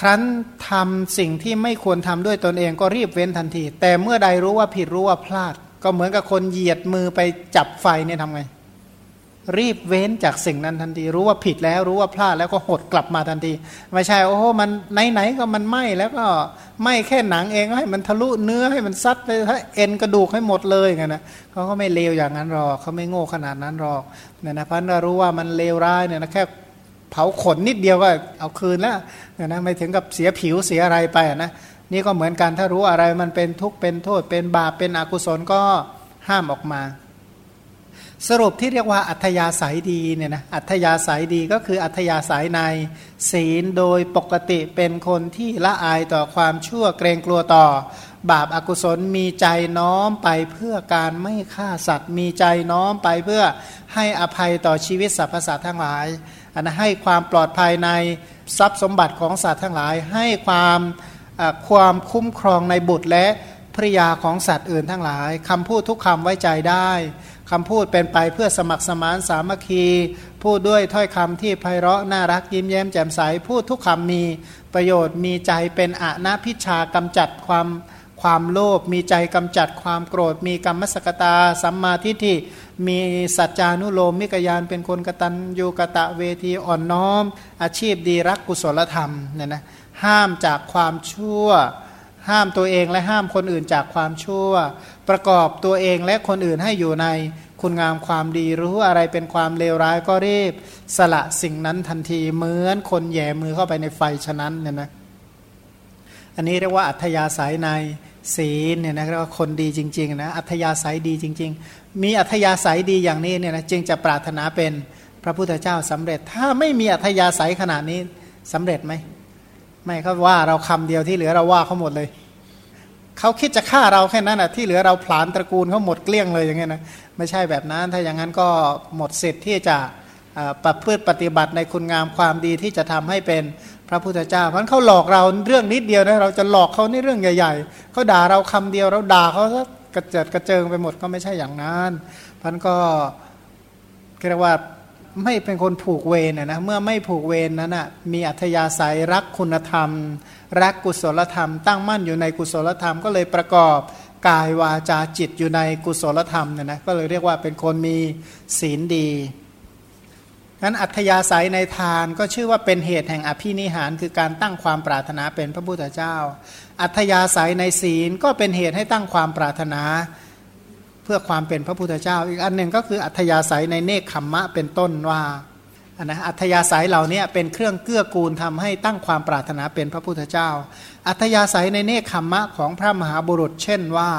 ครั้นทำสิ่งที่ไม่ควรทำด้วยตนเองก็รีบเว้นทันที แต่เมื่อใดรู้ว่าผิดรู้ว่าพลาด ก็เหมือนกับคนเหยียดมือไปจับไฟเนี่ยทำไง รีบเว้นจากสิ่งนั้นทันที รู้ว่าผิดแล้วรู้ว่าพลาดแล้วก็หดกลับมาทันที ไม่ใช่โอ้โหมันไหนๆก็มันไหม้แล้วก็ไหม้แค่หนังเองให้มันทะลุเนื้อให้มันซัดไปเอ็นกระดูกให้หมดเลยไงนะเขาก็ไม่เลวอย่างนั้นหรอกเขาไม่โง่ขนาดนั้นหรอกเนี่ยนะเพราะเรารู้ว่ามันเลวร้ายเนี่ยนะแค่ ผาขนนิดเดียวก็เอาคืนแล้วเนี่ยนะไม่ถึงกับเสียผิวเสียอะไรไปนะนี่ก็เหมือนกันถ้ารู้อะไรมันเป็นทุกข์เป็นโทษ เป็นบาปเป็นอกุศลก็ห้ามออกมา สรุปที่เรียกว่าอัธยาศัยดีเนี่ยนะอัธยาศัยดีก็คืออัธยาศัยในศีลโดยปกติเป็นคนที่ละอายต่อความชั่วเกรงกลัวต่อ บาปอากุศลมีใจน้อมไปเพื่อการไม่ฆ่าสัตว์ มีใจน้อมไปเพื่อให้อภัยต่อชีวิตสรรพสัตว์ทั้งหลาย อันให้ความปลอดภัยในทรัพย์สมบัติของสัตว์ทั้งหลาย ให้ความความคุ้มครองในบุตรและภริยาของสัตว์อื่นทั้งหลายคำพูดทุกคำไว้ใจได้คำพูดเป็นไปเพื่อสมัครสมานสามัคคี พูดด้วยถ้อยคำที่ไพเราะน่ารักยิ้มแย้มแจ่มใส พูดทุกคำมีประโยชน์มีใจเป็นอนาพิชากำจัดความความโลภมีใจกำจัดความโกรธ มีกรรมสกตาสัมมาทิฏฐิ มีสัจจานุโลมมิกยานเป็นคนกตัญญูกะตะเวทีอ่อนน้อม อาชีพดีรักกุศลธรรมเนี่ยนะห้ามจากความชั่ว ห้ามตัวเองและห้ามคนอื่นจากความชั่ว ประกอบตัวเองและคนอื่นให้อยู่ในคุณงามความดีรู้อะไรเป็นความเลวร้ายก็รีบ สละสิ่งนั้นทันทีเหมือนคนแย่มือเข้าไปในไฟฉะนั้นเนี่ยนะอันนี้เรียกว่าอัธยาศัยใน ศีลเนี่ยนะเรียกว่าคนดีจริงๆนะอัธยาศัยดีจริง ๆ มีอัธยาศัยดีอย่างนี้เนี่ยนะจึงจะปรารถนาเป็นพระพุทธเจ้าสำเร็จ ถ้าไม่มีอัธยาศัยขนาดนี้สำเร็จไหมไม่เขาว่าเราคำเดียวที่เหลือเราว่าเขาหมดเลยเขาคิดจะฆ่าเราแค่นั้นอะที่เหลือเราผลานตระกูลเขาหมดเกลี้ยงเลยอย่างเงี้ยนะไม่ใช่แบบนั้น ถ้าอย่างนั้นก็หมดสิทธิ์ที่จะประพฤติปฏิบัติในคุณงามความดีที่จะทำให้เป็น พระพุทธเจ้าเพราะเขาหลอกเราเรื่องนิดเดียวนะเราจะหลอกเขาในเรื่องใหญ่ๆเขาด่าเราคำเดียวเราด่าเขากระเจิดกระเจิงไปหมดก็ไม่ใช่อย่างนั้นพันก็เรียกว่าไม่เป็นคนผูกเวรนะเมื่อไม่ผูกเวรนั้นนะมีอัธยาศัยรักคุณธรรม รักกุศลธรรม ตั้งมั่นอยู่ในกุศลธรรมก็เลยประกอบกายวาจาจิตอยู่ในกุศลธรรมเนี่ยนะก็เลยเรียกว่าเป็นคนมีศีลดี นั้นอัธยาศัยในทานก็ชื่อว่าเป็นเหตุแห่งอภินิหาร คือการตั้งความปรารถนาเป็นพระพุทธเจ้า อัธยาศัยในศีลก็เป็นเหตุให้ตั้งความปรารถนาเพื่อความเป็นพระพุทธเจ้า อีกอันหนึ่งก็คืออัธยาศัยในเนคขมมะเป็นต้นว่าอันนะอัธยาศัยเหล่านี้เป็นเครื่องเกื้อกูลทำให้ตั้งความปรารถนาเป็นพระพุทธเจ้า อัธยาศัยในเนคขมมะของพระมหาบุรุษ เช่นว่า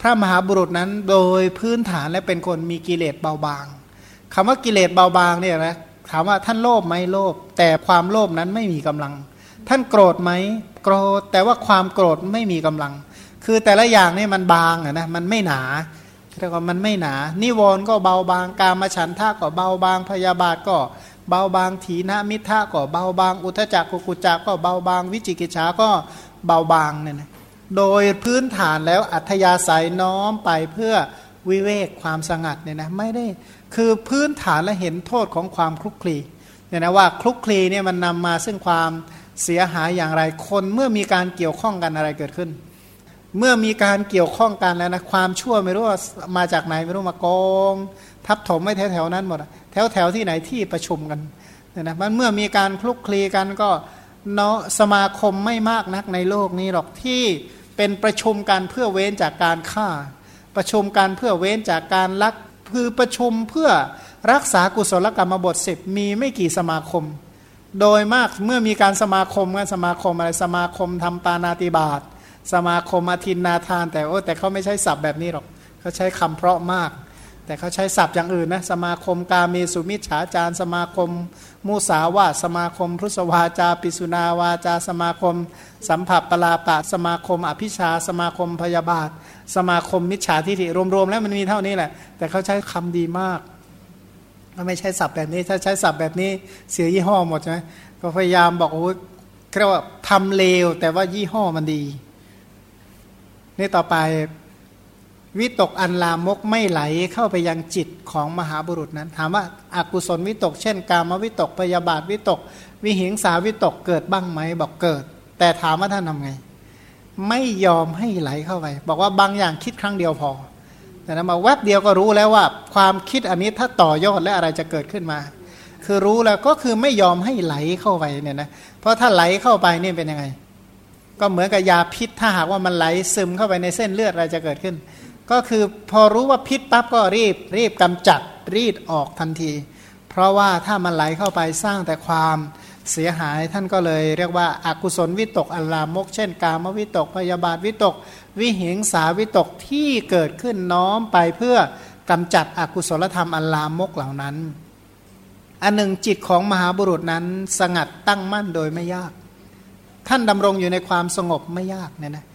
พระมหาบุรุษนั้นโดยพื้นฐานและเป็นคนมีกิเลสเบาบาง คำว่ากิเลสเบาบางเนี่ยนะถามว่าท่านโลภไหมโลภแต่ความโลภนั้นไม่มีกำลัง ท่านโกรธไหมโกรธแต่ว่าความโกรธไม่มีกำลัง คือแต่ละอย่างนี่มันบางนะมันไม่หนาเรียกว่ามันไม่หนา นิวรณ์ก็เบาบาง กามฉันทะก็เบาบาง พยาบาทก็เบาบาง ถีนมิทะก็เบาบาง อุทจักกุกุจักก็เบาบาง วิจิกิจฉาก็เบาบางเนี่ยนะ โดยพื้นฐานแล้วอัธยาศัยน้อมไปเพื่อวิเวกความสงัดเนี่ยนะไม่ได้ คือพื้นฐานและเห็นโทษของความคลุกคลีเนี่ยนะว่าคลุกคลีเนี่ยมันนำมาซึ่งความเสียหายอย่างไรคนเมื่อมีการเกี่ยวข้องกันอะไรเกิดขึ้น เมื่อมีการเกี่ยวข้องกันแล้วนะความชั่วไม่รู้ว่ามาจากไหนไม่รู้มากองทับถมไม่แถวๆนั้นหมดแถวแถวที่ไหนที่ประชุมกันเนี่ยนะมันเมื่อมีการคลุกคลีกันก็เนาะสมาคมไม่มากนักในโลกนี้หรอกที่เป็นประชุมกันเพื่อเว้นจากการฆ่า ประชุมกันเพื่อเว้นจากการลัก คือประชุมเพื่อรักษากุศลกรรมบทสิบมีไม่กี่สมาคม โดยมากเมื่อมีการสมาคมกันสมาคมอะไรสมาคมทำปานาติบาตสมาคมอาทินนาทาน แต่โอ้แต่เขาไม่ใช้ศัพท์แบบนี้หรอกเขาใช้คำเพราะมาก แต่เขาใช้ศัพท์อย่างอื่นนะสมาคมกาเมสุมิจฉาจารสมาคม มุสาวาสมาคมพุทธวาจา ปิสุนาวาจา สมาคม สัมผัสปลาปะ สมาคมอภิชา สมาคมพยาบาท สมาคมมิจฉาทิฏฐิรวมๆแล้วมันมีเท่านี้แหละ แต่เขาใช้คำดีมากไม่ใช้ศัพท์แบบนี้ ถ้าใช้ศัพท์แบบนี้เสียยี่ห้อหมดใช่ไหมก็พยายามบอกโอ้เรียกว่าทำเลว แต่ว่ายี่ห้อมันดี นี่ต่อไปวิตกอันลามกไม่ไหลเข้าไปยังจิตของมหาบุรุษนั้น ถามว่าอากุศลวิตก เช่น กามวิตกพยาบาทวิตก วิหิงสาวิตกเกิดบ้างไหมบอกเกิด แต่ถามว่าท่านทำไง ไม่ยอมให้ไหลเข้าไป บอกว่าบางอย่างคิดครั้งเดียวพอ แต่นั้นมาแวบเดียวก็รู้แล้วว่า ความคิดอันนี้ถ้าต่อยอดและอะไรจะเกิดขึ้นมา คือรู้แล้วก็คือไม่ยอมให้ไหลเข้าไปเนี่ยนะเพราะถ้าไหลเข้าไปนี่เป็นยังไง ก็เหมือนกับยาพิษถ้าหากว่ามันไหลซึมเข้าไปในเส้นเลือดอะไรจะเกิดขึ้น ก็คือพอรู้ว่าพิษปั๊บก็รีบ รีบกำจัดรีดออกทันที เพราะว่าถ้ามันไหลเข้าไปสร้างแต่ความ เสียหายท่านก็เลยเรียกว่าอากุศลวิตกอัลลามก เช่น กามวิตกพยาบาทวิตก วิหิงสาวิตกที่เกิดขึ้นน้อมไปเพื่อกำจัดอกุศลธรรมอัลลามกเหล่านั้น อันหนึ่งจิตของมหาบุรุษนั้นสงัดตั้งมั่นโดยไม่ยาก ท่านดำรงอยู่ในความสงบไม่ยากเนี่ยนะ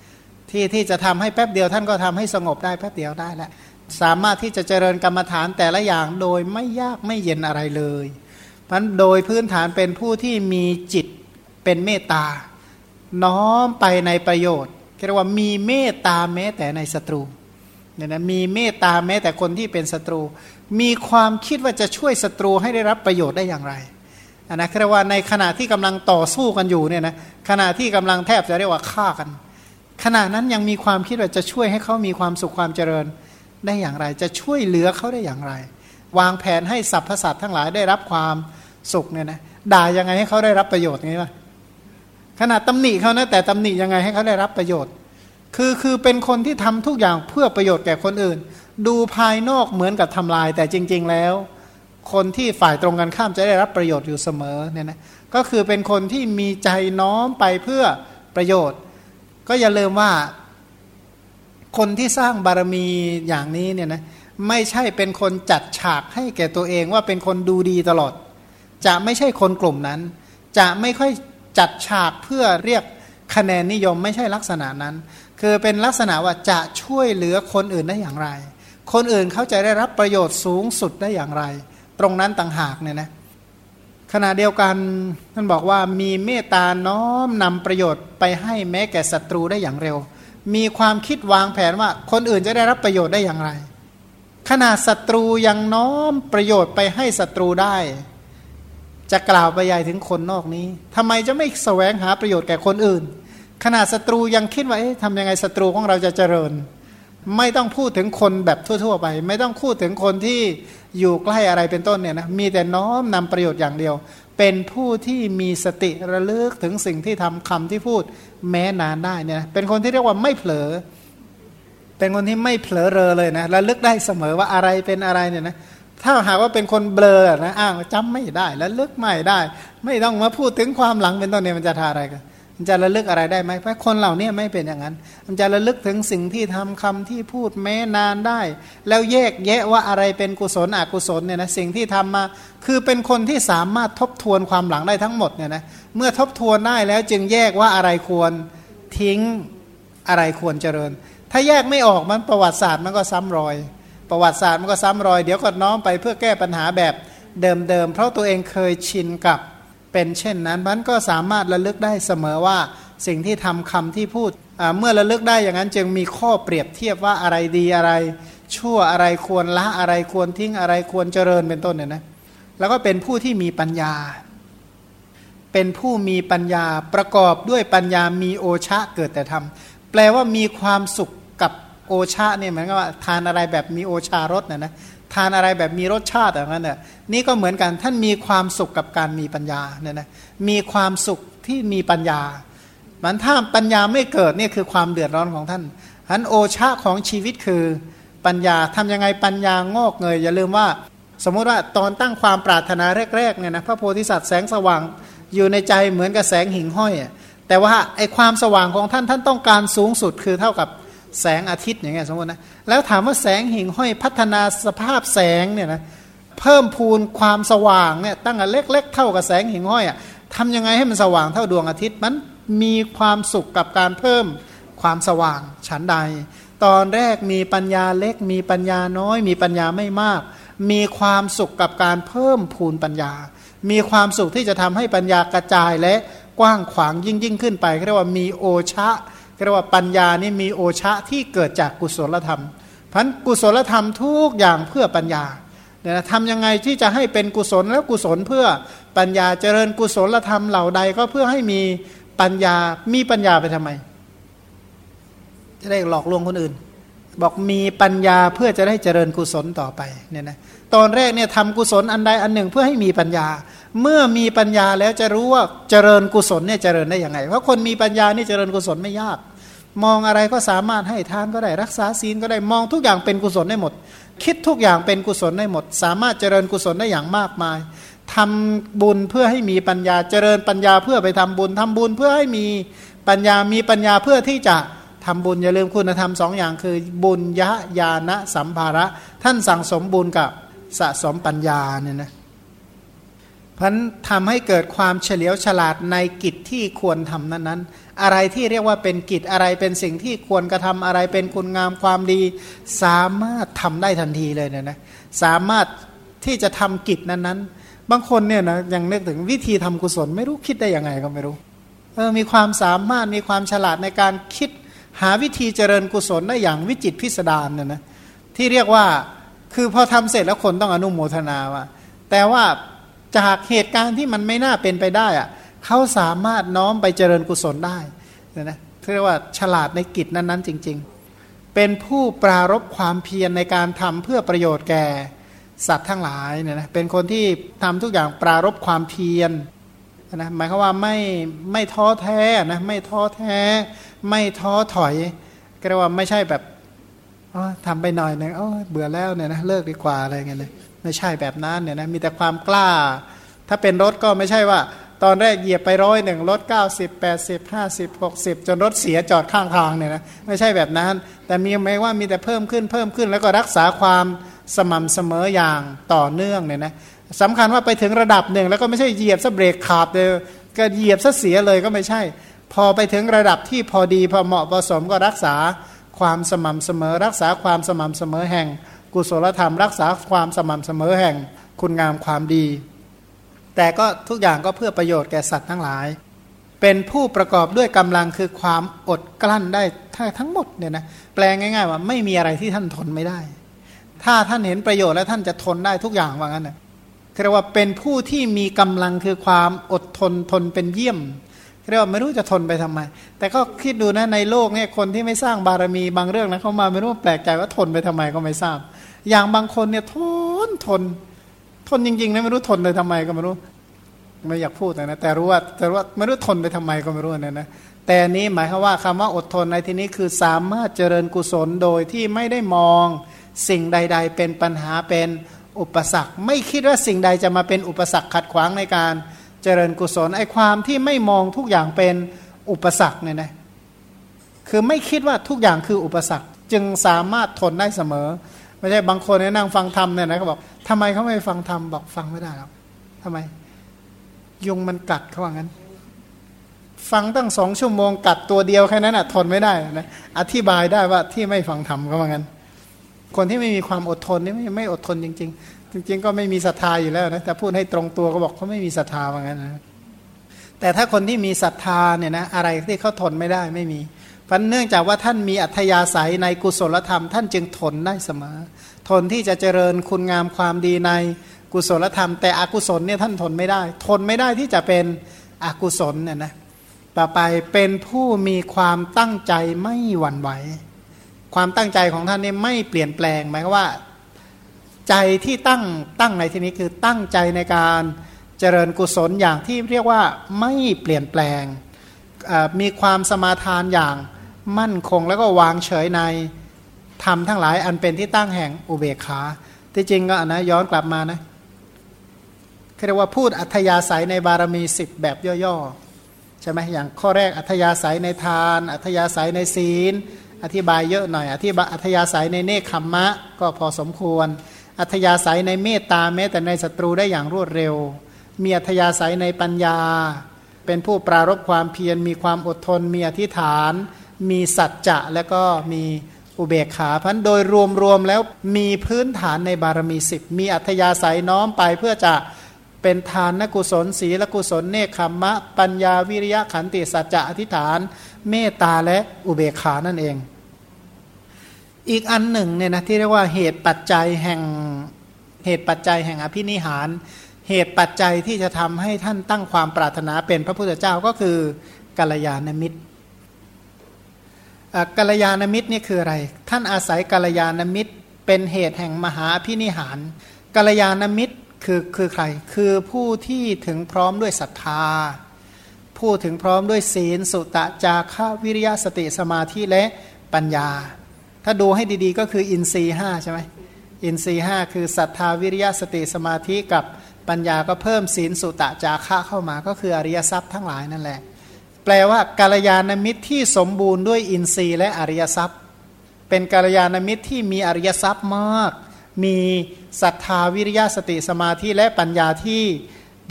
ที่ที่จะทำให้แป๊บเดียวท่านก็ทำให้สงบได้แป๊บเดียวได้แล้วสามารถที่จะเจริญกรรมฐานแต่ละอย่างโดยไม่ยากไม่เย็นอะไรเลย พราะโดยพื้นฐานเป็นผู้ที่มีจิตเป็นเมตตา น้อมไปในประโยชน์เรียกว่ามีเมตตาแม้แต่ในศัตรูเนี่ยนะมีเมตตาแม้แต่คนที่เป็นศัตรู มีความคิดว่าจะช่วยศัตรูให้ได้รับประโยชน์ได้อย่างไรนนะเรียกว่าในขณะที่กำลังต่อสู้กันอยู่เนี่ยนะขณะที่กำลังแทบจะเรียกว่าฆ่ากัน ขณะนั้นยังมีความคิดว่าจะช่วยให้เขามีความสุขความเจริญได้อย่างไร จะช่วยเหลือเขาได้อย่างไร วางแผนให้สรรพสัตว์ทั้งหลายได้รับความสุขเนี่ยนะด่ายังไงให้เขาได้รับประโยชน์งี้ป่ะขนาดตำหนิเขานะแต่ตำหนิยังไงให้เขาได้รับประโยชน์ คือคือเป็นคนที่ทำทุกอย่างเพื่อประโยชน์แก่คนอื่น ดูภายนอกเหมือนกับทำลาย แต่จริง ๆ แล้ว คนที่ฝ่ายตรงกันข้ามจะได้รับประโยชน์อยู่เสมอเนี่ยนะก็คือเป็นคนที่มีใจน้อมไปเพื่อประโยชน์ ก็อย่าลืมว่า คนที่สร้างบารมีอย่างนี้เนี่ยนะ ไม่ใช่เป็นคนจัดฉากให้แก่ตัวเองว่าเป็นคนดูดีตลอด จะไม่ใช่คนกลุ่มนั้น จะไม่ค่อยจัดฉากเพื่อเรียกคะแนนนิยมไม่ใช่ลักษณะนั้น คือเป็นลักษณะว่าจะช่วยเหลือคนอื่นได้อย่างไร คนอื่นเขาจะได้รับประโยชน์สูงสุดได้อย่างไร ตรงนั้นต่างหากเนี่ยนะขณะเดียวกันท่านบอกว่ามีเมตตาน้อมนำประโยชน์ไปให้แม้แก่ศัตรูได้อย่างเร็ว มีความคิดวางแผนว่าคนอื่นจะได้รับประโยชน์ได้อย่างไร ขนาดศัตรูยังน้อมประโยชน์ไปให้ศัตรูได้ จะกล่าวไปใหญ่ถึงคนนอกนี้ทำไมจะไม่แสวงหาประโยชน์แก่คนอื่น ขนาดศัตรูยังคิดว่าเอ๊ะทำยังไงศัตรูของเราจะเจริญ ไม่ต้องพูดถึงคนแบบทั่ว ๆ ไป ไม่ต้องพูดถึงคนที่อยู่ใกล้อะไรเป็นต้นเนี่ยนะมีแต่น้อมนำประโยชน์อย่างเดียว เป็นผู้ที่มีสติระลึกถึงสิ่งที่ทำคำที่พูดแม้นานได้เนี่ยเป็นคนที่เรียกว่าไม่เผลอ เป็นคนที่ไม่เผลอเรอเลยนะระลึกได้เสมอว่าอะไรเป็นอะไรเนี่ยนะถ้าหากว่าเป็นคนเบลอนะอ้างจำไม่ได้แล้วลึกไม่ได้ ไม่ต้องมาพูดถึงความหลังเป็นต้นเนี่ยมันจะทาอะไรกันมันจะระลึกอะไรได้ไหมเพราะคนเหล่านี้ไม่เป็นอย่างนั้น มันจะระลึกถึงสิ่งที่ทำคำที่พูดแม้นานได้ แล้วแยกแยะว่าอะไรเป็นกุศลอกุศลเนี่ยนะสิ่งที่ทำมา คือเป็นคนที่สามารถทบทวนความหลังได้ทั้งหมดเนี่ยนะเมื่อทบทวนได้แล้วจึงแยกว่าอะไรควรทิ้งอะไรควรเจริญ ถ้าแยกไม่ออกมันประวัติศาสตร์มันก็ซ้ำรอย ประวัติศาสตร์มันก็ซ้ำรอยเดี๋ยวก็น้อมไปเพื่อแก้ปัญหาแบบเดิมๆเพราะตัวเองเคยชินกับเป็นเช่นนั้นมันก็สามารถระลึกได้เสมอว่าสิ่งที่ทำคำที่พูดเมื่อระลึกได้อย่างนั้นจึงมีข้อเปรียบเทียบว่าอะไรดีอะไร ชั่วอะไรควรละอะไรควรทิ้งอะไรควรเจริญเป็นต้นเนี่ยนะแล้วก็เป็นผู้ที่มีปัญญา เป็นผู้มีปัญญาประกอบด้วยปัญญามีโอชะเกิดแต่ทำแปลว่ามีความสุข โอชะเนี่ยเหมือนกับว่าทานอะไรแบบมีโอชารสนะนะทานอะไรแบบมีรสชาติอย่างนั้นเนี่ยนี่ก็เหมือนกันท่านมีความสุขกับการมีปัญญาเนี่ยนะมีความสุขที่มีปัญญา มันถ้าปัญญาไม่เกิดนี่คือความเดือดร้อนของท่านอันโอชาของชีวิตคือปัญญาทำยังไงปัญญางอกเงยอย่าลืมว่า สมมติว่าตอนตั้งความปรารถนาแรกๆเนี่ยนะพระโพธิสัตว์แสงสว่างอยู่ในใจเหมือนกับแสงหิ่งห้อยแต่ว่าไอความสว่างของท่านท่านต้องการสูงสุดคือเท่ากับ แสงอาทิตย์อย่างเงี้ยสมมตินะแล้วถามว่าแสงหิ่งห้อยพัฒนาสภาพแสงเนี่ยนะเพิ่มพูนความสว่างเนี่ยตั้งแต่เล็ก ๆ เท่ากับแสงหิ่งห้อยอะทำยังไงให้มันสว่างเท่าดวงอาทิตย์มันมีความสุขกับการเพิ่มความสว่างฉันใด ตอนแรกมีปัญญาเล็ก มีปัญญาน้อย มีปัญญาไม่มาก มีความสุขกับการเพิ่มพูนปัญญา มีความสุขที่จะทำให้ปัญญากระจายและกว้างขวางยิ่งยิ่งขึ้นไปเรียกว่ามีโอชะ เรียกว่าปัญญานี่มีโอชะที่เกิดจากกุศลธรรมพันกุศลธรรมทุกอย่างเพื่อปัญญาเนี่ยทำยังไงที่จะให้เป็นกุศลแล้วกุศลเพื่อปัญญาเจริญกุศลธรรมเหล่าใดก็เพื่อให้มีปัญญามีปัญญาไปทำไม จะได้หลอกลวงคนอื่น บอกมีปัญญาเพื่อจะได้เจริญกุศลต่อไปเนี่ยนะตอนแรกเนี่ยทำกุศลอันใดอันหนึ่งเพื่อให้มีปัญญา เมื่อมีปัญญาแล้วจะรู้ว่าเจริญกุศลเนี่ยเจริญได้ยังไง เพราะคนมีปัญญานี่เจริญกุศลไม่ยาก มองอะไรก็สามารถให้ทานก็ได้รักษาศีลก็ได้มองทุกอย่างเป็นกุศลได้หมด คิดทุกอย่างเป็นกุศลได้หมด สามารถเจริญกุศลได้อย่างมากมายทำบุญเพื่อให้มีปัญญาเจริญปัญญาเพื่อไปทำบุญทำบุญเพื่อให้มีปัญญามีปัญญาเพื่อที่จะทำบุญอย่าลืมคุณธรรมสองอย่างคือ บุญยะญาณสัมภาระ ท่านสั่งสมบุญกับสะสมปัญญาเนี่ยนะ พันทำให้เกิดความเฉลียวฉลาดในกิจที่ควรทำนั้นๆ อะไรที่เรียกว่าเป็นกิจอะไรเป็นสิ่งที่ควรกระทำอะไรเป็นคุณงามความดี สามารถทำได้ทันทีเลยเนี่ยนะสามารถที่จะทำกิจนั้นๆ บางคนเนี่ยนะยังนึกถึงวิธีทำกุศลไม่รู้คิดได้ยังไงก็ไม่รู้เออมีความสามารถมีความฉลาดในการคิดหาวิธีเจริญกุศลได้อย่างวิจิตพิสดารเนี่ยนะที่เรียกว่าคือพอทำเสร็จแล้วคนต้องอนุโมทนาว่าแต่ว่า จากเหตุการณ์ที่มันไม่น่าเป็นไปได้อะเขาสามารถน้อมไปเจริญกุศลได้นะนะเรียกว่าฉลาดในกิจนั้นๆ จริง ๆ เป็นผู้ปรารบความเพียรในการทำเพื่อประโยชน์แก่สัตว์ทั้งหลายเนี่ยนะเป็นคนที่ทำทุกอย่างปรารบความเพียรนะหมายความว่าไม่ไม่ท้อแท้นะไม่ท้อแท้ ไม่ท้อถอยก็เรียกว่าไม่ใช่แบบทำไปหน่อยหนึ่งเบื่อแล้วเนี่ยนะเลิกดีกว่าอะไรเงี้ยเลย ไม่ใช่แบบนั้นเนี่ยนะมีแต่ความกล้า ถ้าเป็นรถก็ไม่ใช่ว่า ตอนแรกเหยียบไปร้อยหนึ่งรถ90 80 50 60จนรถเสียจอดข้างทางเนี่ยนะไม่ใช่แบบนั้น แต่มีไหมว่ามีแต่เพิ่มขึ้นเพิ่มขึ้นแล้วก็รักษาความสม่ำเสมออย่างต่อเนื่องเนี่ยนะสำคัญว่าไปถึงระดับหนึ่งแล้วก็ไม่ใช่เหยียบซะเบรกขาดเลยก็เหยียบซะเสียเลยก็ไม่ใช่ พอไปถึงระดับที่พอดีพอเหมาะพอสมก็รักษาความสม่ำเสมอ รักษาความสม่ำเสมอแห่ง กุศลธรรมรักษาความสม่ำเสมอแห่งคุณงามความดี แต่ก็ทุกอย่างก็เพื่อประโยชน์แก่สัตว์ทั้งหลาย เป็นผู้ประกอบด้วยกำลังคือความอดกลั้นได้ทั้งหมดเนี่ยนะแปลง่าย ๆ ว่าไม่มีอะไรที่ท่านทนไม่ได้ ถ้าท่านเห็นประโยชน์แล้วท่านจะทนได้ทุกอย่างว่างั้นนะเรียกว่าเป็นผู้ที่มีกำลังคือความอดทนทนเป็นเยี่ยมเรียกว่าไม่รู้จะทนไปทำไม แต่ก็คิดดูนะในโลกเนี่ยคนที่ไม่สร้างบารมีบางเรื่องนะเขามาไม่รู้แปลกใจว่าทนไปทำไมก็ไม่ทราบ อย่างบางคนเนี่ยทนทน ทนจริงๆนะไม่รู้ทนเลยทำไมก็ไม่รู้ ไม่อยากพูดนะแต่รู้ว่าแต่ว่าไม่รู้ทนไปทำไมก็ไม่รู้นะนะแต่นี้หมายความว่าคำว่าอดทนในที่นี้คือสามารถเจริญกุศลโดยที่ไม่ได้มองสิ่งใด ๆ เป็นปัญหาเป็นอุปสรรค ไม่คิดว่าสิ่งใดจะมาเป็นอุปสรรคขัดขวางในการเจริญกุศลไอ้ความที่ไม่มองทุกอย่างเป็นอุปสรรคเนี่ยนะคือไม่คิดว่าทุกอย่างคืออุปสรรค จึงสามารถทนได้เสมอ ไม่ใช่บางคนเนี่ยนั่งฟังธรรมเนี่ยนะเขาบอกทำไมเขาไม่ฟังธรรมบอกฟังไม่ได้ครับทำไม ยุงมันกัดเขาว่างั้น ฟังตั้งสองชั่วโมงกัดตัวเดียวแค่นั้นอะทนไม่ได้นะอธิบายได้ว่าที่ไม่ฟังธรรมเขาว่างั้น คนที่ไม่มีความอดทนนี่ไม่ไม่อดทนจริง ๆ จริง ๆ ก็ไม่มีศรัทธาอยู่แล้วนะแต่พูดให้ตรงตัวก็บอกเขาไม่มีศรัทธาว่างั้นนะแต่ถ้าคนที่มีศรัทธาเนี่ยนะอะไรที่เขาทนไม่ได้ไม่มี พันเนื่องจากว่าท่านมีอัธยาศัยในกุศลธรรม ท่านจึงทนได้เสมอ ทนที่จะเจริญคุณงามความดีในกุศลธรรม แต่อกุศลเนี่ยท่านทนไม่ได้ ทนไม่ได้ที่จะเป็นอกุศลเนี่ยนะต่อไปเป็นผู้มีความตั้งใจไม่หวั่นไหว ความตั้งใจของท่านนี่ไม่เปลี่ยนแปลงหมายว่า ใจที่ตั้งตั้งในที่นี้คือตั้งใจในการเจริญกุศลอย่างที่เรียกว่าไม่เปลี่ยนแปลงมีความสมาทานอย่าง มั่นคงแล้วก็วางเฉยในธรรมทั้งหลายอันเป็นที่ตั้งแห่งอุเบกขาที่จริงก็นะย้อนกลับมานะเรียกว่าพูดอัธยาศัยในบารมีสิบแบบย่อๆใช่ไหมอย่างข้อแรกอัธยาศัยในทาน อัธยาศัยในศีล อธิบายเยอะหน่อย อธิบายอัธยาศัยในเนคขมมะ ก็พอสมควร อัธยาศัยในเมตตาแม้แต่ในศัตรูได้อย่างรวดเร็ว มีอัธยาศัยในปัญญา เป็นผู้ปรารบความเพียรมีความอดทนมีอธิษฐาน มีสัจจะและก็มีอุเบกขาพันโดยรวมๆแล้วมีพื้นฐานในบารมีสิบมีอัธยาศัยน้อมไปเพื่อจะเป็นทานนกุศลศีลกุศลเนคขมมะ ปัญญาวิริยะขันติสัจจะอธิษฐาน เมตตาและอุเบกขานั่นเอง อีกอันหนึ่งเนี่ยนะที่เรียกว่าเหตุปัจจัยแห่งเหตุปัจจัยแห่งอภินิหาร เหตุปัจจัยที่จะทำให้ท่านตั้งความปรารถนาเป็นพระพุทธเจ้าก็คือกัลยาณมิตร กัลยาณมิตรนี่คืออะไร ท่านอาศัยกัลยาณมิตร เป็นเหตุแห่งมหาพินิหารกัลยาณมิตรคือคือใคร คือผู้ที่ถึงพร้อมด้วยศรัทธา ผู้ถึงพร้อมด้วยศีล สุตะจาระวิริยะสติสมาธิและปัญญา ถ้าดูให้ดีๆก็คืออินทรีห้าใช่ไหมอินทรีห้าคือศรัทธาวิริยะสติสมาธิกับปัญญาก็เพิ่มศีลสุตะจาระเข้ามาก็คืออริยทรัพย์ทั้งหลายนั่นแหละ แปลว่ากาลยานมิตรที่สมบูรณ์ด้วยอินทรีย์และอริยทรัพย์ เป็นกาลยานมิตรที่มีอริยทรัพย์มาก มีศรัทธาวิริยะสติสมาธิและปัญญาที่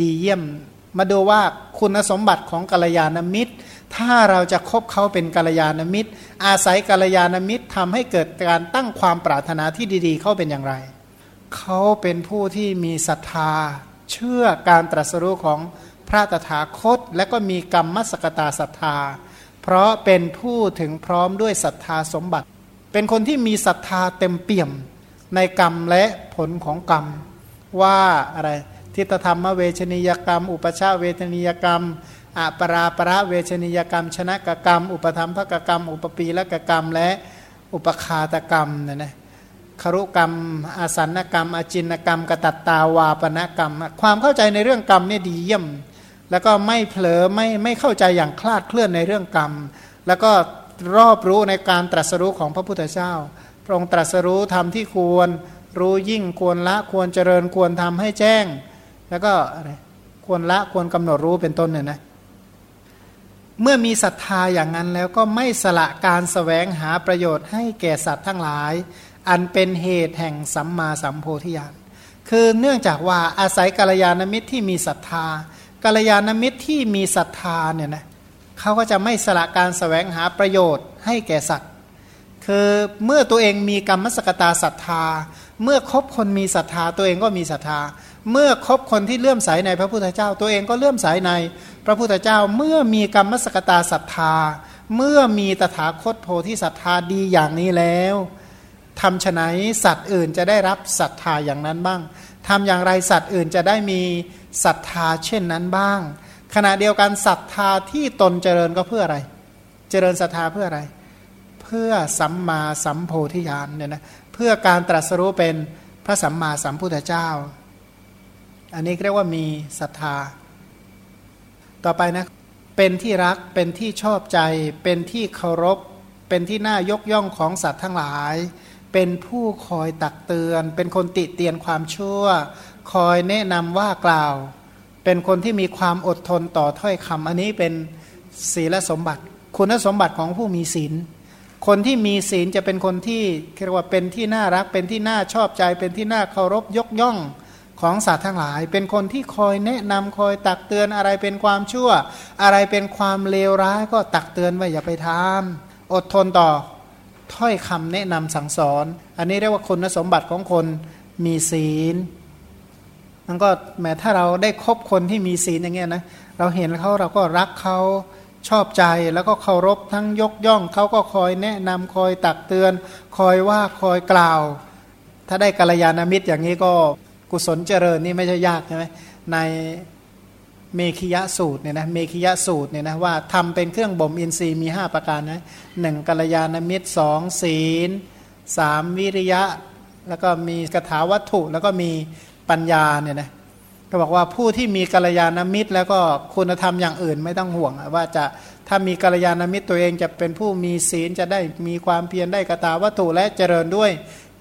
ดีเยี่ยม มาดูว่าคุณสมบัติของกาลยานมิตร ถ้าเราจะคบเขาเป็นกาลยานมิตร อาศัยกาลยานมิตรทำให้เกิดการตั้งความปรารถนาที่ดี ๆ เขาเป็นอย่างไร เขาเป็นผู้ที่มีศรัทธาเชื่อการตรัสรู้ของ พระตถาคต และก็มีกรรมมสกตาศรัทธา เพราะเป็นผู้ถึงพร้อมด้วยศรัทธาสมบัติ เป็นคนที่มีศรัทธาเต็มเปี่ยมในกรรมและผลของกรรม ว่าอะไรทิฏฐธรรมเวชนียกรรม อุปชาเวชนียกรรมอปราประเวชนียกรรม ชนะกกรรม อุปธรรมภกกรรม อุปปีละกกรรม และอุปคาตกรรมนี่นะครุกรรม อาสันกรรมอจินกรรมกตัตตาวาปนกรรม ความเข้าใจในเรื่องกรรมนี่ดีเยี่ยม แล้วก็ไม่เผลอไม่ไม่เข้าใจอย่างคลาดเคลื่อนในเรื่องกรรม แล้วก็รอบรู้ในการตรัสรู้ของพระพุทธเจ้า พระองค์ตรัสรู้ทำที่ควร รู้ยิ่งควรละควรเจริญควรทำให้แจ้ง แล้วก็อะไรควรละควรกำหนดรู้เป็นต้นเนี่ยนะเมื่อมีศรัทธาอย่างนั้นแล้วก็ไม่สละการสแสวงหาประโยชน์ให้แก่สัตว์ทั้งหลาย อันเป็นเหตุแห่งสัมมาสัมโพธิญาณคือเนื่องจากว่าอาศัยกัลยาณมิตรที่มีศรัทธา กัลยาณมิตรที่มีศรัทธาเนี่ยนะเขาก็จะไม่สละการสแสวงหาประโยชน์ให้แก่สัตว์ คือเมื่อตัวเองมีกรรมสกตาศรัทธา เมื่อคบคนมีศรัทธาตัวเองก็มีศรัทธา เมื่อคบคนที่เลื่อมใสในพระพุทธเจ้า ตัวเองก็เลื่อมใสในพระพุทธเจ้า เมื่อมีกรรมสกตาศรัทธา เมื่อมีตถาคตโพธิศรัทธาดีอย่างนี้แล้วทำฉไนสัตว์อื่นจะได้รับศรัทธาอย่างนั้นบ้างทำอย่างไรสัตว์อื่นจะได้มี ศรัทธาเช่นนั้นบ้าง ขณะเดียวกันศรัทธาที่ตนเจริญก็เพื่ออะไร เจริญศรัทธาเพื่ออะไร เพื่อสัมมาสัมโพธิญาณเนี่ยนะเพื่อการตรัสรู้เป็นพระสัมมาสัมพุทธเจ้า อันนี้เรียกว่ามีศรัทธา ต่อไปนะเป็นที่รักเป็นที่ชอบใจ เป็นที่เคารพ เป็นที่น่ายกย่องของสัตว์ทั้งหลาย เป็นผู้คอยตักเตือน เป็นคนติเตียนความชั่ว คอยแนะนำว่ากล่าว เป็นคนที่มีความอดทนต่อถ้อยคำอันนี้เป็นศีลสมบัติ คุณสมบัติของผู้มีศีล คนที่มีศีลจะเป็นคนที่เรียกว่าเป็นที่น่ารัก เป็นที่น่าชอบใจ เป็นที่น่าเคารพยกย่องของสัตว์ทั้งหลาย เป็นคนที่คอยแนะนำคอยตักเตือนอะไรเป็นความชั่ว อะไรเป็นความเลวร้ายก็ตักเตือนว่าอย่าไปทำอดทนต่อถ้อยคำแนะนำสั่งสอน อันนี้เรียกว่าคุณสมบัติของคนมีศีล มันก็แม้ถ้าเราได้คบคนที่มีศีลอย่างเงี้ยนะเราเห็นเขาเราก็รักเขาชอบใจแล้วก็เคารพทั้งยกย่องเขาก็คอยแนะนำคอยตักเตือน คอยว่าคอยกล่าว ถ้าได้กัลยาณมิตรอย่างนี้ก็กุศลเจริญนี่ไม่ใช่ยากใช่ไหมในเมขิยะสูตรเนี่ยนะเมขิยะสูตรเนี่ยนะว่าทำเป็นเครื่องบ่มอินทรีย์มี 5 ประการนะหนึ่งกัลยาณมิตรสองศีลสามวิริยะ แล้วก็มีกถาวัตถุแล้วก็มี ปัญญาเนี่ยนะก็บอกว่าผู้ที่มีกัลยาณมิตร แล้วก็คุณธรรมอย่างอื่นไม่ต้องห่วง ว่าจะถ้ามีกัลยาณมิตรตัวเองจะเป็นผู้มีศีลจะได้มีความเพียรได้กตาวัตถุและเจริญด้วย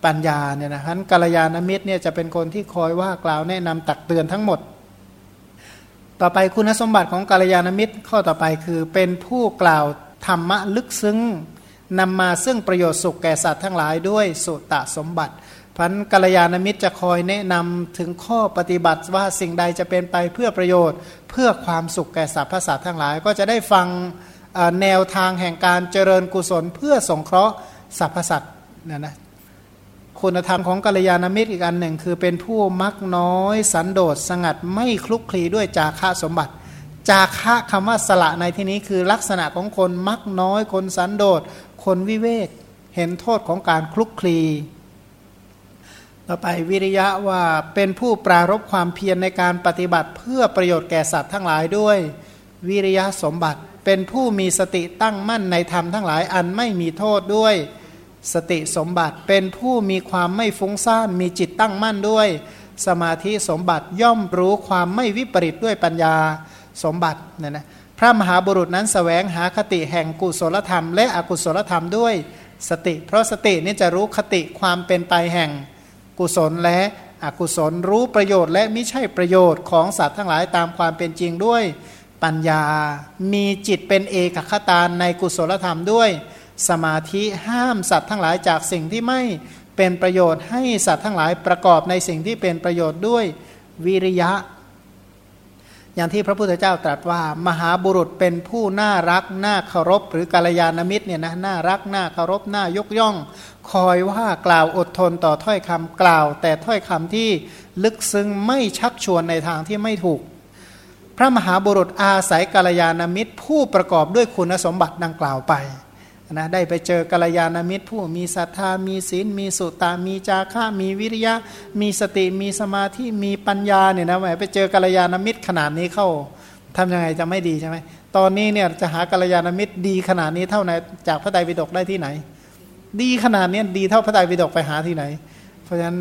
ปัญญาเนี่ยนะฉะนั้นกัลยาณมิตรเนี่ยจะเป็นคนที่คอยว่ากล่าวแนะนำตักเตือนทั้งหมด ต่อไปคุณสมบัติของกาลยานมิตรข้อต่อไปคือเป็นผู้กล่าวธรรมะลึกซึ้งนำมาซึ่งประโยชน์สุขแก่สัตว์ทั้งหลายด้วยสุตะสมบัติ พันกัลยาณมิตรจะคอยแนะนำถึงข้อปฏิบัติว่าสิ่งใดจะเป็นไปเพื่อประโยชน์ เพื่อความสุขแก่สรรพสัตว์ทั้งหลาย ก็จะได้ฟังแนวทางแห่งการเจริญกุศลเพื่อสงเคราะห์สรรพสัตว์นะนะคุณธรรมของกัลยาณมิตรอีกอันหนึ่ง คือเป็นผู้มักน้อย สันโดษสงัดไม่คลุกคลีด้วยจาคะสมบัติ จาคะคำว่าสละในที่นี้คือลักษณะของคนมักน้อยคนสันโดษคนวิเวกเห็นโทษของการคลุกคลี ต่อไปวิริยะว่าเป็นผู้ปรารบความเพียรในการปฏิบัติเพื่อประโยชน์แก่สัตว์ทั้งหลายด้วยวิริยะสมบัติ เป็นผู้มีสติตั้งมั่นในธรรมทั้งหลายอันไม่มีโทษด้วยสติสมบัติ เป็นผู้มีความไม่ฟุ้งซ่านมีจิตตั้งมั่นด้วย สมาธิสมบัติย่อมรู้ความไม่วิปริตด้วยปัญญาสมบัติเนี่ยนะพระมหาบุรุษนั้นสแสวงหาคติแห่งกุศลธรรม และอกุศลธรรมด้วยสติ เพราะสตินี่จะรู้คติความเป็นไปแห่ง กุศลและอกุศลรู้ประโยชน์และไม่ใช่ประโยชน์ของสัตว์ทั้งหลายตามความเป็นจริงด้วยปัญญา มีจิตเป็นเอกคตาในกุศลธรรมด้วย สมาธิห้ามสัตว์ทั้งหลายจากสิ่งที่ไม่เป็นประโยชน์ให้สัตว์ทั้งหลายประกอบในสิ่งที่เป็นประโยชน์ด้วยวิริยะ อย่างที่พระพุทธเจ้าตรัสว่า มหาบุรุษเป็นผู้น่ารักน่าเคารพ หรือกาลยานมิตรเนี่ยนะน่ารักน่าเคารพน่ายกย่อง คอยว่ากล่าวอดทนต่อถ้อยคำกล่าว แต่ถ้อยคำที่ลึกซึ้งไม่ชักชวนในทางที่ไม่ถูก พระมหาบุรุษอาศัยกาลยานามิตร ผู้ประกอบด้วยคุณสมบัติดังกล่าวไป นะได้ไปเจอกาลยานามิตร ผู้มีศรัทธามีศีลมีสุตตามีจาค่ามีวิริยะ มีสติมีสมาธิมีปัญญาเนี่ยนะแหมไปเจอกาลยานามิตรขนาดนี้เข้าทำยังไงจะไม่ดีใช่ไหมตอนนี้เนี่ยจะหากาลยานามิตรดีขนาดนี้เท่าไหนจากพระไตรปิฎกได้ที่ไหน ดีขนาดนี้ดีเท่าพระไตรปิฎกไปหาที่ไหน เพราะฉะนั้น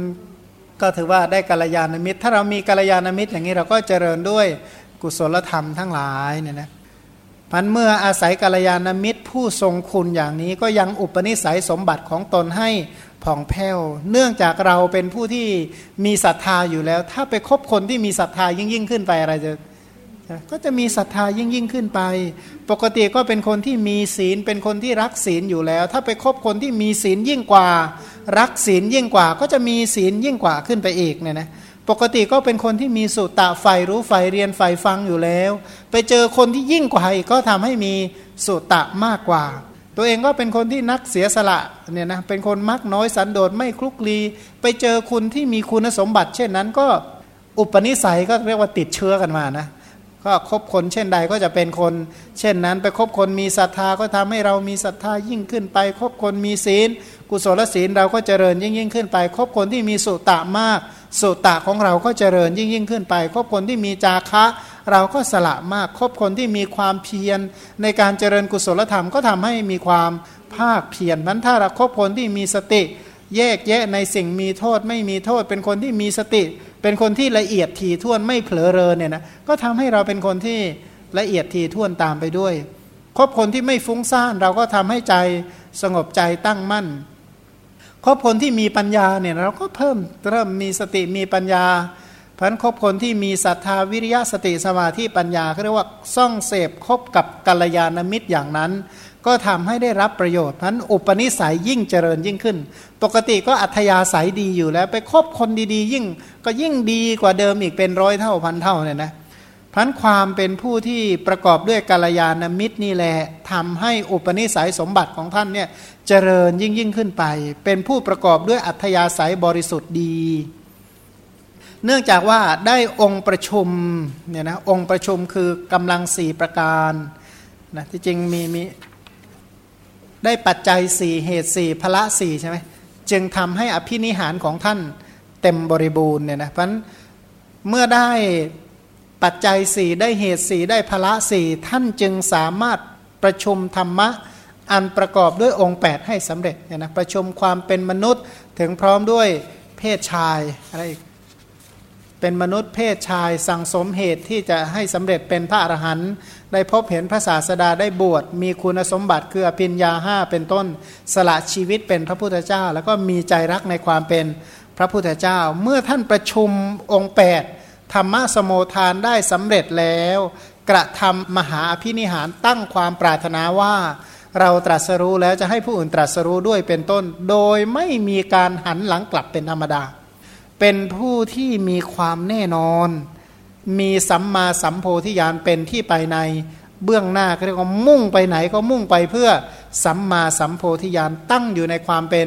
ก็ถือว่าได้กาลยานามิตร ถ้าเรามีกาลยานามิตรอย่างนี้เราก็เจริญด้วยกุศลธรรมทั้งหลายเนี่ยนะ พันเมื่ออาศัยกัลยาณมิตรผู้ทรงคุณอย่างนี้ก็ยังอุปนิสัยสมบัติของตนให้ผ่องแผ้ว เนื่องจากเราเป็นผู้ที่มีศรัทธาอยู่แล้ว ถ้าไปคบคนที่มีศรัทธายิ่งยิ่งขึ้นไปอะไรจะก็จะมีศรัทธายิ่งยิ่งขึ้นไป ปกติก็เป็นคนที่มีศีลเป็นคนที่รักศีลอยู่แล้ว ถ้าไปคบคนที่มีศีลยิ่งกว่า รักศีลยิ่งกว่า ก็จะมีศีลยิ่งกว่าขึ้นไปอีกเนี่ยนะ ปกติก็เป็นคนที่มีสุตตะไฟรู้ไฟเรียนไฟฟังอยู่แล้ว ไปเจอคนที่ยิ่งกว่าอีกก็ทำให้มีสุตตะมากกว่า ตัวเองก็เป็นคนที่นักเสียสละเนี่ยนะเป็นคนมักน้อยสันโดษไม่คลุกคลีไปเจอคุณที่มีคุณสมบัติ เช่นนั้นก็อุปนิสัยก็เรียกว่าติดเชื้อกันมานะก็คบคนเช่นใดก็จะเป็นคน เช่นนั้นไปคบคนมีศรัทธาก็ทำให้เรามีศรัทธายิ่งขึ้นไป คบคนมีศีล กุศลศีลเราก็เจริญยิ่งยิ่งขึ้นไป คบคนที่มีสุตะมาก สุตะของเราก็เจริญยิ่งยิ่งขึ้นไป คบคนที่มีจาคะ เราก็สละมาก คบคนที่มีความเพียร ในการเจริญกุศลธรรมก็ทำให้มีความภาคเพียรนั้นถ้าเราคบคนที่มีสติ แยกแยะในสิ่งมีโทษไม่มีโทษ เป็นคนที่มีสติ เป็นคนที่ละเอียดถี่ถ้วนไม่เผลอเรอเนี่ยนะก็ทำให้เราเป็นคนที่ละเอียดถี่ถ้วนตามไปด้วย คบคนที่ไม่ฟุ้งซ่านเราก็ทำให้ใจสงบใจตั้งมั่น คบคนที่มีปัญญาเนี่ยเราก็เพิ่มเริ่มมีสติมีปัญญาพันคบคนที่มีศรัทธาวิริยะสติสมาธิปัญญาเขาเรียกว่าซ่องเสพคบกับกัลยาณมิตรอย่างนั้น ก็ทำให้ได้รับประโยชน์พันอุปนิสัยยิ่งเจริญยิ่งขึ้น ปกติก็อัธยาศัยดีอยู่แล้ว ไปคบคนดีๆ ยิ่งก็ยิ่งดีกว่าเดิมอีกเป็นร้อยเท่าพันเท่าเนี่ยนะ พันความเป็นผู้ที่ประกอบด้วยกาลยานมิตรนี่แหละทำให้อุปนิสัยสมบัติของท่านเนี่ยเจริญยิ่งยิ่งขึ้นไป เป็นผู้ประกอบด้วยอัธยาศัยบริสุทธิ์ดี เนื่องจากว่าได้องค์ประชุมเนี่ยนะองค์ประชุมคือกำลังสี่ประการนะที่จริงมีมีได้ปัจจัยสี่เหตุสี่พละสี่ใช่ไหมจึงทำให้อภินิหารของท่านเต็มบริบูรณ์เนี่ยนะเพราะเมื่อได้ ปัจจัยสี่ได้เหตุสี่ได้พละสี่ท่านจึงสามารถประชุมธรรมะอันประกอบด้วยองค์ 8 ให้สำเร็จเนี่ยนะประชุมความเป็นมนุษย์ถึงพร้อมด้วยเพศชายอะไรเป็นมนุษย์เพศชายสั่งสมเหตุที่จะให้สำเร็จเป็นพระอรหันต์ได้พบเห็นพระศาสดาได้บวช มีคุณสมบัติคืออภิญญาห้าเป็นต้นสละชีวิตเป็นพระพุทธเจ้า แล้วก็มีใจรักในความเป็นพระพุทธเจ้า เมื่อท่านประชุมองค์ 8 ธรรมะสมโมทานได้สำเร็จแล้ว กระทำมหาอภินิหารตั้งความปรารถนาว่า เราตรัสรู้แล้วจะให้ผู้อื่นตรัสรู้ด้วยเป็นต้น โดยไม่มีการหันหลังกลับเป็นธรรมดา เป็นผู้ที่มีความแน่นอน มีสัมมาสัมโพธิญาณเป็นที่ไปในเบื้องหน้าเรียกว่ามุ่งไปไหนก็มุ่งไปเพื่อสัมมาสัมโพธิญาณตั้งอยู่ในความเป็น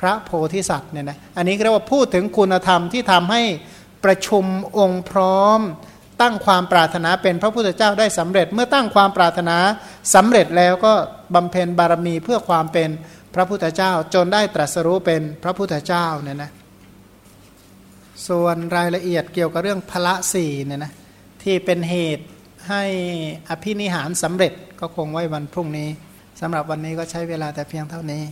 พระโพธิสัตว์เนี่ยนะอันนี้เรียกว่าพูดถึงคุณธรรมที่ทำให้ ประชุมองค์พร้อม ตั้งความปรารถนาเป็นพระพุทธเจ้าได้สำเร็จ เมื่อตั้งความปรารถนาสำเร็จแล้วก็บำเพ็ญบารมีเพื่อความเป็นพระพุทธเจ้าจนได้ตรัสรู้เป็นพระพุทธเจ้าเนี่ยนะส่วนรายละเอียดเกี่ยวกับเรื่องพละสี่เนี่ยนะที่เป็นเหตุให้อภินิหารสำเร็จก็คงไว้วันพรุ่งนี้สำหรับวันนี้ก็ใช้เวลาแต่เพียงเท่านี้